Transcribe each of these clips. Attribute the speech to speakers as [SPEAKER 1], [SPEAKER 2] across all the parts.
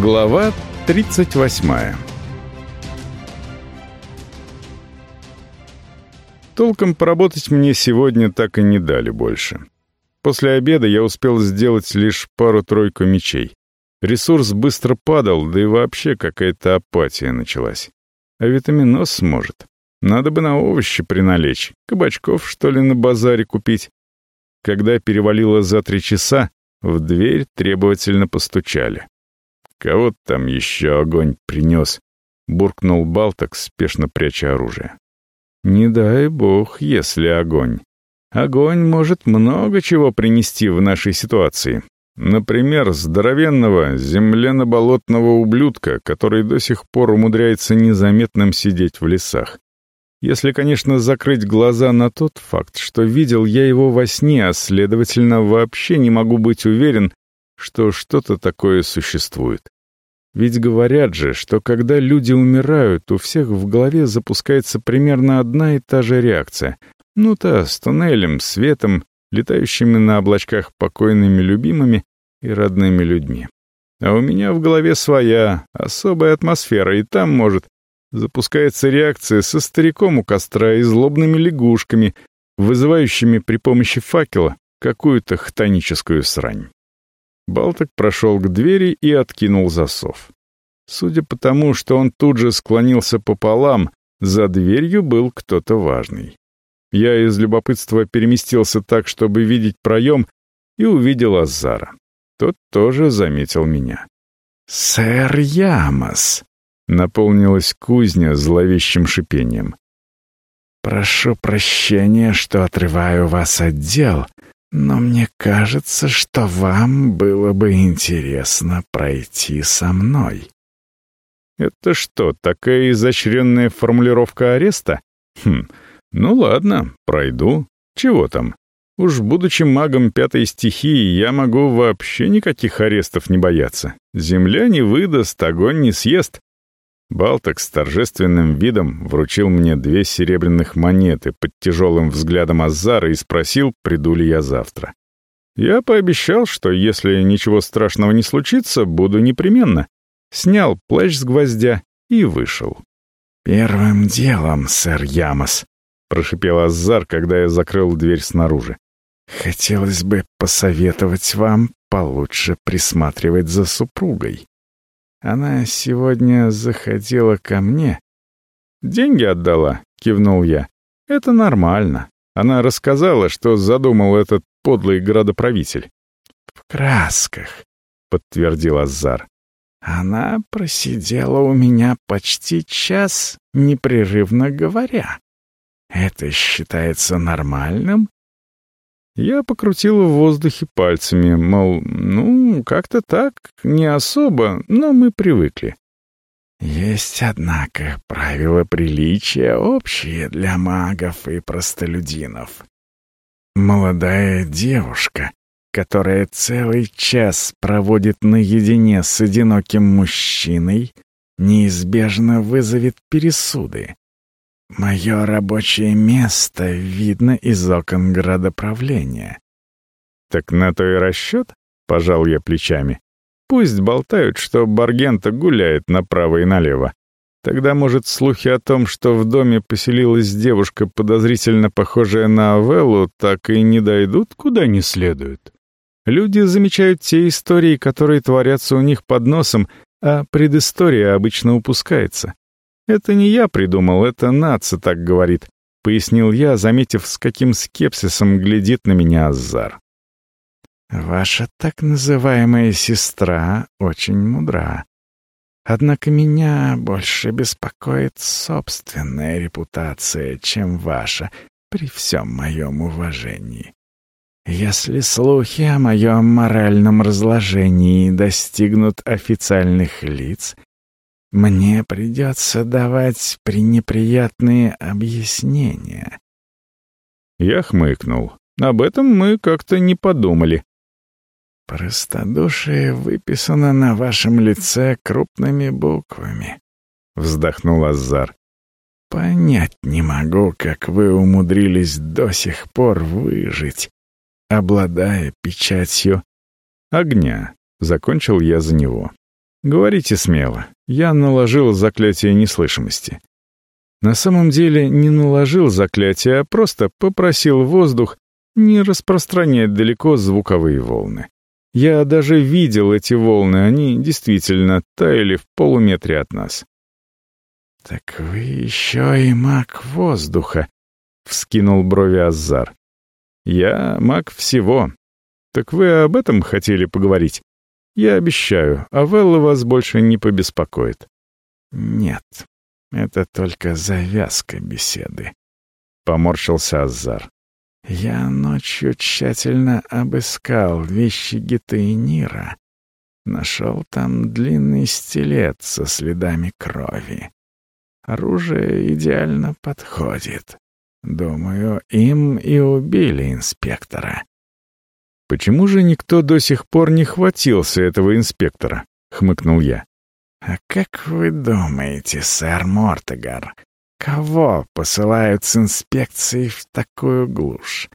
[SPEAKER 1] Глава 38 Толком поработать мне сегодня так и не дали больше. После обеда я успел сделать лишь пару-тройку мечей. Ресурс быстро падал, да и вообще какая-то апатия началась. А витаминоз сможет. Надо бы на овощи приналечь, кабачков, что ли, на базаре купить. Когда перевалило за три часа, в дверь требовательно постучали. «Кого там еще огонь принес?» — буркнул Балток, спешно пряча оружие. «Не дай бог, если огонь. Огонь может много чего принести в нашей ситуации. Например, здоровенного земляно-болотного ублюдка, который до сих пор умудряется незаметным сидеть в лесах. Если, конечно, закрыть глаза на тот факт, что видел я его во сне, а, следовательно, вообще не могу быть уверен, что что-то такое существует. Ведь говорят же, что когда люди умирают, у всех в голове запускается примерно одна и та же реакция. Ну та, с туннелем, светом, летающими на облачках покойными любимыми и родными людьми. А у меня в голове своя, особая атмосфера, и там, может, запускается реакция со стариком у костра и злобными лягушками, вызывающими при помощи факела какую-то хтоническую срань. Балток прошел к двери и откинул засов. Судя по тому, что он тут же склонился пополам, за дверью был кто-то важный. Я из любопытства переместился так, чтобы видеть проем, и увидел Азара. Тот тоже заметил меня. «Сэр Ямос!» наполнилась кузня зловещим шипением. «Прошу прощения, что отрываю вас от дел, но мне кажется, что вам было бы интересно пройти со мной». «Это что, такая изощренная формулировка ареста? Хм, ну ладно, пройду. Чего там? Уж будучи магом пятой стихии, я могу вообще никаких арестов не бояться. Земля не выдаст, огонь не съест. Балток с торжественным видом вручил мне две серебряных монеты под тяжелым взглядом Азара и спросил, приду ли я завтра. Я пообещал, что если ничего страшного не случится, буду непременно. Снял плащ с гвоздя и вышел. «Первым делом, сэр Ямос», — прошипел Азар, когда я закрыл дверь снаружи. «Хотелось бы посоветовать вам получше присматривать за супругой. Она сегодня заходила ко мне. «Деньги отдала», — кивнул я. «Это нормально. Она рассказала, что задумал этот подлый градоправитель». «В красках», — подтвердил Азар. «Она просидела у меня почти час, непрерывно говоря. Это считается нормальным я покрутила в воздухе пальцами, мол, ну, как-то так, не особо, но мы привыкли. Есть, однако, правила приличия общие для магов и простолюдинов. Молодая девушка, которая целый час проводит наедине с одиноким мужчиной, неизбежно вызовет пересуды. Мое рабочее место видно из окон градоправления. Так на то и расчет, пожал я плечами. Пусть болтают, что Баргента гуляет направо и налево. Тогда, может, слухи о том, что в доме поселилась девушка, подозрительно похожая на Авеллу, так и не дойдут куда не следует. Люди замечают те истории, которые творятся у них под носом, а предыстория обычно упускается. «Это не я придумал, это нация так говорит», — пояснил я, заметив, с каким скепсисом глядит на меня Азар. «Ваша так называемая сестра очень мудра. Однако меня больше беспокоит собственная репутация, чем ваша, при всем моем уважении. Если слухи о моем моральном разложении достигнут официальных лиц — мне придется давать пренеприятные объяснения. Я хмыкнул. Об этом мы как-то не подумали. Простодушие выписано на вашем лице крупными буквами, вздохнул Азар. Понять не могу, как вы умудрились до сих пор выжить, обладая печатью огня. Закончил я за него. Говорите смело. Я наложил заклятие неслышимости. На самом деле не наложил заклятие, а просто попросил воздух не распространять далеко звуковые волны. Я даже видел эти волны, они действительно таяли в полуметре от нас.
[SPEAKER 2] «Так вы еще и маг воздуха», — вскинул брови Азар.
[SPEAKER 1] «Я маг всего. Так вы об этом хотели поговорить? Я обещаю, а Велла вас больше не побеспокоит».
[SPEAKER 2] «Нет, это только завязка беседы», — поморщился Азар. «Я ночью тщательно обыскал вещи Гитаинира. Нашел там длинный стилет со следами крови. Оружие идеально подходит. Думаю, им и убили инспектора».
[SPEAKER 1] «Почему же никто до сих пор не хватился этого инспектора?» — хмыкнул я.
[SPEAKER 2] «А как вы думаете, сэр Мортегар, кого посылают с инспекцией в такую глушь?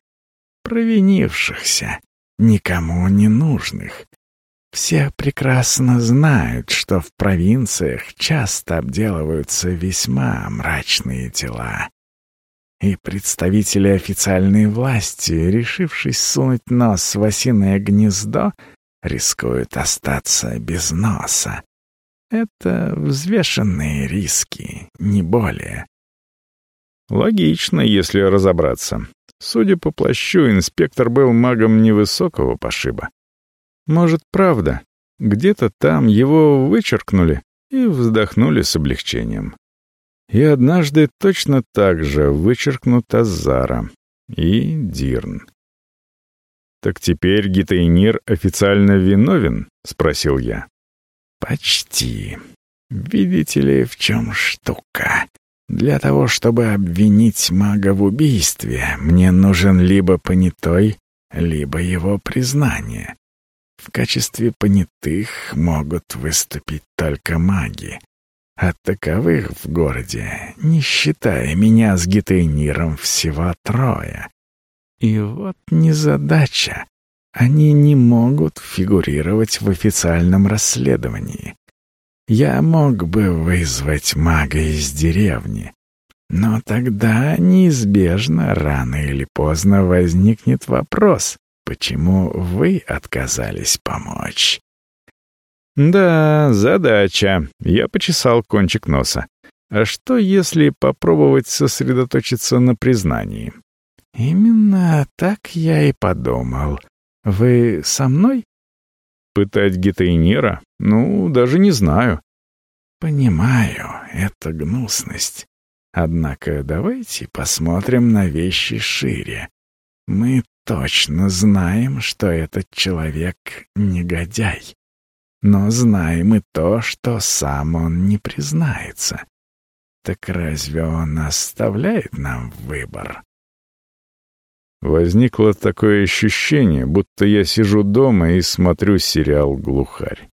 [SPEAKER 2] Провинившихся, никому не нужных. Все прекрасно знают, что в провинциях часто обделываются весьма мрачные тела. И представители официальной власти, решившись сунуть нос в осиное гнездо, рискуют остаться без носа. Это взвешенные риски, не более.
[SPEAKER 1] Логично, если разобраться. Судя по плащу, инспектор был магом невысокого пошиба. Может, правда, где-то там его вычеркнули и вздохнули с облегчением. И однажды точно так же вычеркнут Азара и Дирн. «Так теперь Гитайнир официально виновен?» — спросил я.
[SPEAKER 2] «Почти. Видите ли, в чем штука? Для того, чтобы обвинить мага в убийстве, мне нужен либо понятой, либо его признание. В качестве понятых могут выступить только маги. А таковых в городе, не считая меня с гитейниром, всего трое. И вот незадача. Они не могут фигурировать в официальном расследовании. Я мог бы вызвать мага из деревни, но тогда неизбежно рано или поздно возникнет вопрос, почему вы отказались помочь.
[SPEAKER 1] Да, задача. Я почесал кончик носа. А что, если попробовать сосредоточиться на признании?
[SPEAKER 2] Именно так я и подумал. Вы со мной?
[SPEAKER 1] Пытать гетейнера? Ну, даже не знаю.
[SPEAKER 2] Понимаю, это гнусность. Однако давайте посмотрим на вещи шире. Мы точно знаем, что этот человек — негодяй. Но знаем и то, что сам он не признается. Так разве он оставляет нам выбор?
[SPEAKER 1] Возникло такое ощущение, будто я сижу дома и смотрю сериал «Глухарь».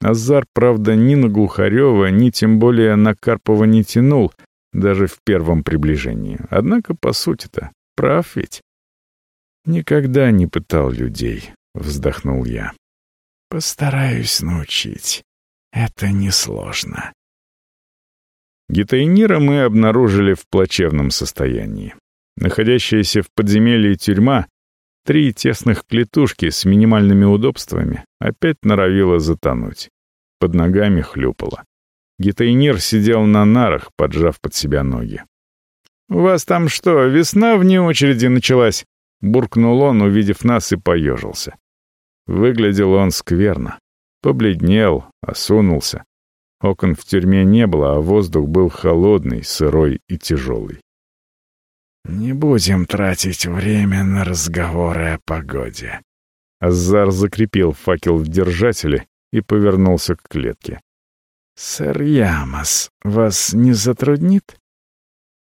[SPEAKER 1] Азар, правда, ни на Глухарева, ни тем более на Карпова не тянул, даже в первом приближении. Однако, по сути-то, прав ведь. «Никогда не пытал людей», — вздохнул я.
[SPEAKER 2] «Постараюсь научить. Это несложно».
[SPEAKER 1] Гитайнира мы обнаружили в плачевном состоянии. Находящаяся в подземелье тюрьма, три тесных клетушки с минимальными удобствами, опять норовила затонуть. Под ногами хлюпала. Гитайнир сидел на нарах, поджав под себя ноги. «У вас там что, весна вне очереди началась?» — буркнул он, увидев нас, и поежился. Выглядел он скверно. Побледнел, осунулся. Окон в тюрьме не было, а воздух был холодный, сырой и тяжелый.
[SPEAKER 2] «Не будем тратить время на разговоры о погоде».
[SPEAKER 1] Азар закрепил факел в держателе и повернулся к клетке.
[SPEAKER 2] «Сэр Ямос, вас не затруднит?»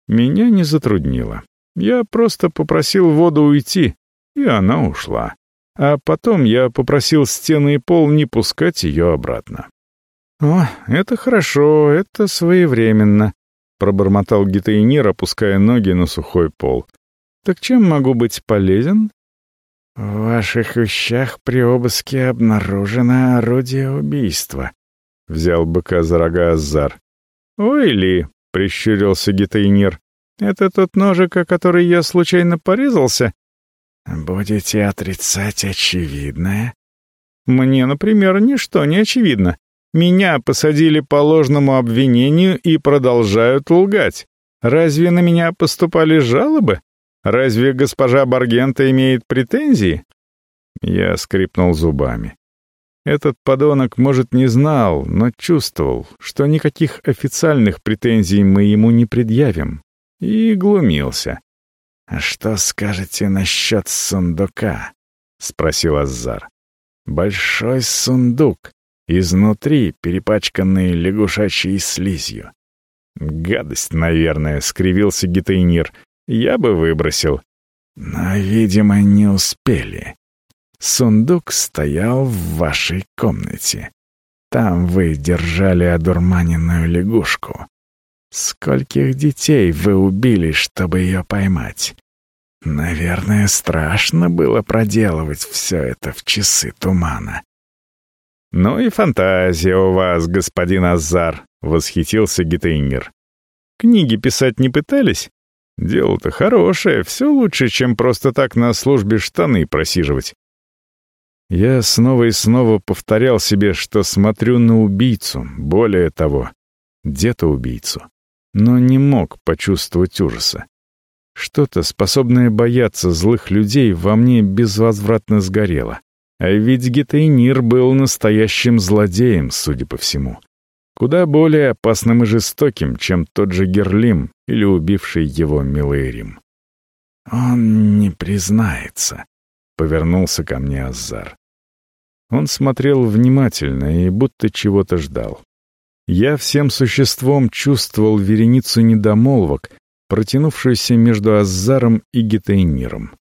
[SPEAKER 1] Меня не затруднило. Я просто попросил воду уйти, и она ушла. А потом я попросил стены и пол не пускать ее обратно. «О, это хорошо, это своевременно», — пробормотал Гитаинир, опуская ноги на сухой пол. «Так чем могу быть полезен?»
[SPEAKER 2] «В ваших вещах при обыске обнаружено орудие убийства», —
[SPEAKER 1] взял быка за рога Азар. «Ой ли!» — прищурился Гитейнир. «Это тот ножик, о который я случайно порезался?»
[SPEAKER 2] «Будете отрицать очевидное?»
[SPEAKER 1] «Мне, например, ничто не очевидно. Меня посадили по ложному обвинению и продолжают лгать. Разве на меня поступали жалобы? Разве госпожа Баргента имеет претензии?» Я скрипнул зубами. Этот подонок, может, не знал, но чувствовал, что никаких официальных претензий мы ему не предъявим. И глумился.
[SPEAKER 2] «А что скажете насчет сундука?» — спросил Азар. «Большой сундук, изнутри перепачканный лягушачьей слизью».
[SPEAKER 1] «Гадость, наверное», — скривился Гитайнир. «Я бы выбросил».
[SPEAKER 2] «Но, видимо, не успели. Сундук стоял в вашей комнате. Там вы держали одурманенную лягушку. Скольких детей вы убили, чтобы ее поймать? Наверное, страшно было проделывать все это в часы тумана.
[SPEAKER 1] «Ну и фантазия у вас, господин Азар», — восхитился Гитейнер. «Книги писать не пытались? Дело-то хорошее, все лучше, чем просто так на службе штаны просиживать. Я снова и снова повторял себе, что смотрю на убийцу, более того, где-то убийцу, но не мог почувствовать ужаса. Что-то, способное бояться злых людей, во мне безвозвратно сгорело. А ведь Гетейнир был настоящим злодеем, судя по всему. Куда более опасным и жестоким, чем тот же Герлим или убивший его Милэрим.
[SPEAKER 2] «Он не признается», — повернулся ко мне Азар.
[SPEAKER 1] Он смотрел внимательно и будто чего-то ждал. Я всем существом чувствовал вереницу недомолвок, протянувшуюся между Азаром и Гетейниром.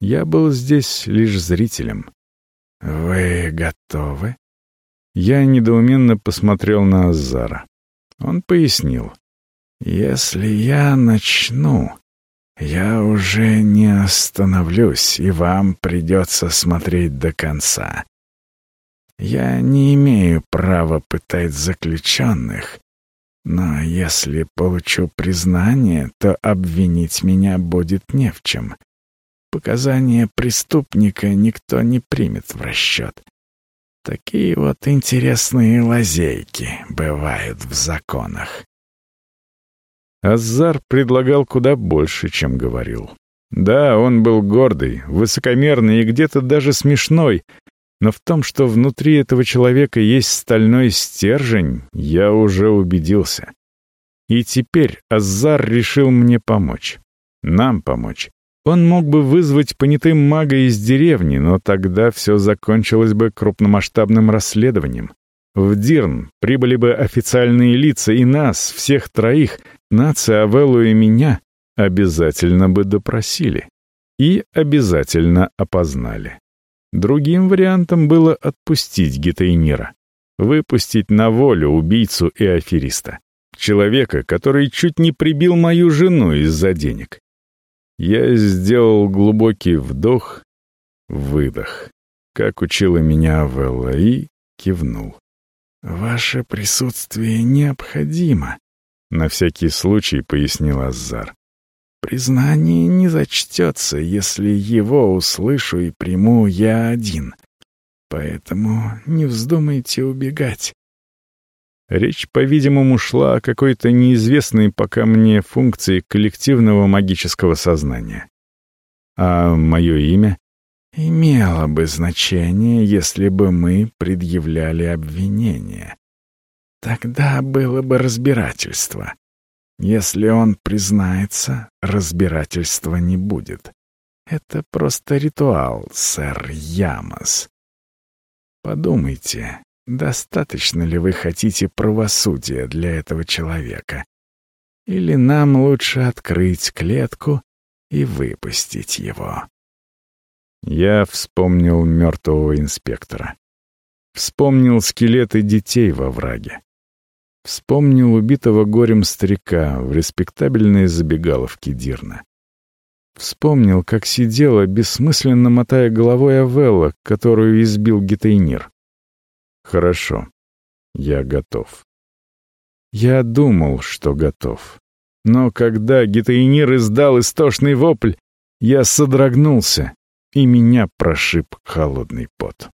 [SPEAKER 1] Я был здесь лишь зрителем.
[SPEAKER 2] «Вы готовы?»
[SPEAKER 1] Я недоуменно посмотрел на Азара. Он пояснил.
[SPEAKER 2] «Если я начну, я уже не остановлюсь, и вам придется смотреть до конца. Я не имею права пытать заключенных, но если получу признание, то обвинить меня будет не в чем. Показания преступника никто не примет в расчет. Такие вот интересные лазейки бывают в законах.
[SPEAKER 1] Азар предлагал куда больше, чем говорил. Да, он был гордый, высокомерный и где-то даже смешной, но в том, что внутри этого человека есть стальной стержень, я уже убедился. И теперь Азар решил мне помочь. Нам помочь. Он мог бы вызвать понятым мага из деревни, но тогда все закончилось бы крупномасштабным расследованием. В Дирн прибыли бы официальные лица, и нас, всех троих, нация Авеллу и меня, обязательно бы допросили. И обязательно опознали. Другим вариантом было отпустить Гетейнира, выпустить на волю убийцу и афериста, человека, который чуть не прибил мою жену из-за денег. Я сделал глубокий вдох, выдох, как учила меня Велла, и кивнул.
[SPEAKER 2] «Ваше присутствие необходимо», — на всякий случай пояснил Азар. Признание не зачтется, если его услышу и приму я один. Поэтому не вздумайте убегать.
[SPEAKER 1] Речь, по-видимому, шла о какой-то неизвестной пока мне функции коллективного магического сознания. А мое имя?
[SPEAKER 2] Имело бы значение, если бы мы предъявляли обвинение. Тогда было бы разбирательство. Если он признается, разбирательства не будет. Это просто ритуал, сэр Ямос. Подумайте, достаточно ли вы хотите правосудия для этого человека? Или нам лучше открыть клетку и выпустить его?
[SPEAKER 1] Я вспомнил мертвого инспектора. Вспомнил скелеты детей во враге. Вспомнил убитого горем старика в респектабельной забегаловке Дирна. Вспомнил, как сидела, бессмысленно мотая головой Авелла, которую избил Гетейнир. Хорошо. я готов. Я думал, что готов. Но когда Гитаинир издал истошный вопль, я содрогнулся, и меня прошиб холодный пот.